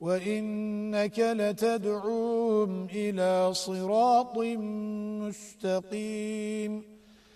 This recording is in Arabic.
وإنك لتدعوهم إلى صراط مستقيم.